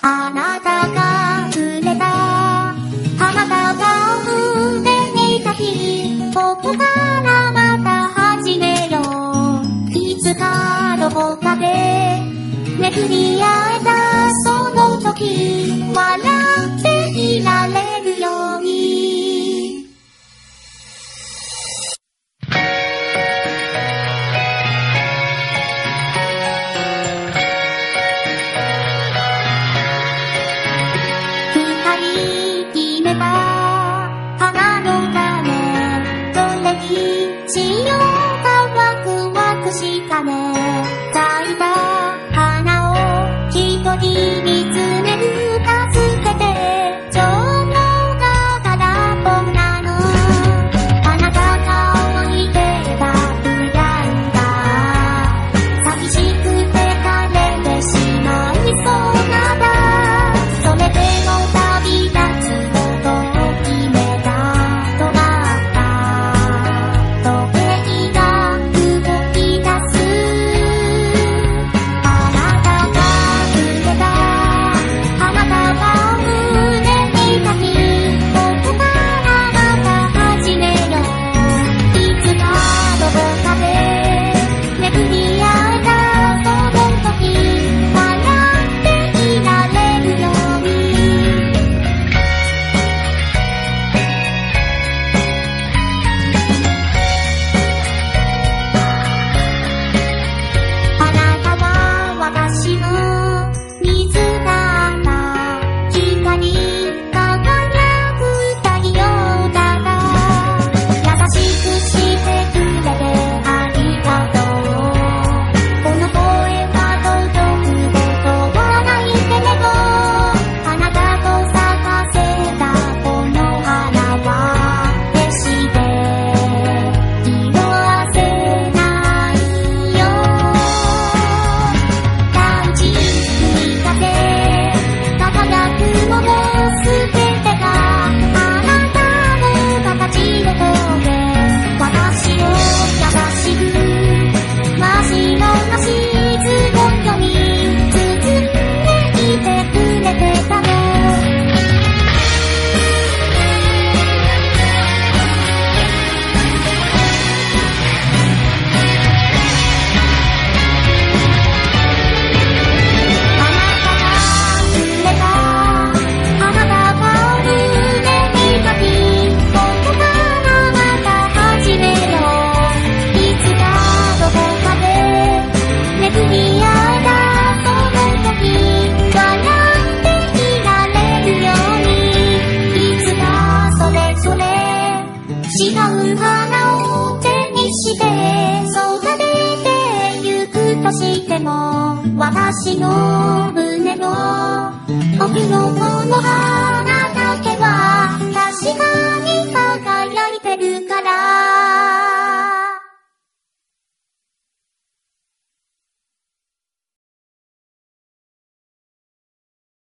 あなたがくれた花束を胸に抱きここからまた始めよう。いつかどこかで巡り合えたその時笑っていられる。それ。違う花を手にして育ててゆくとしても私の胸の奥のこの花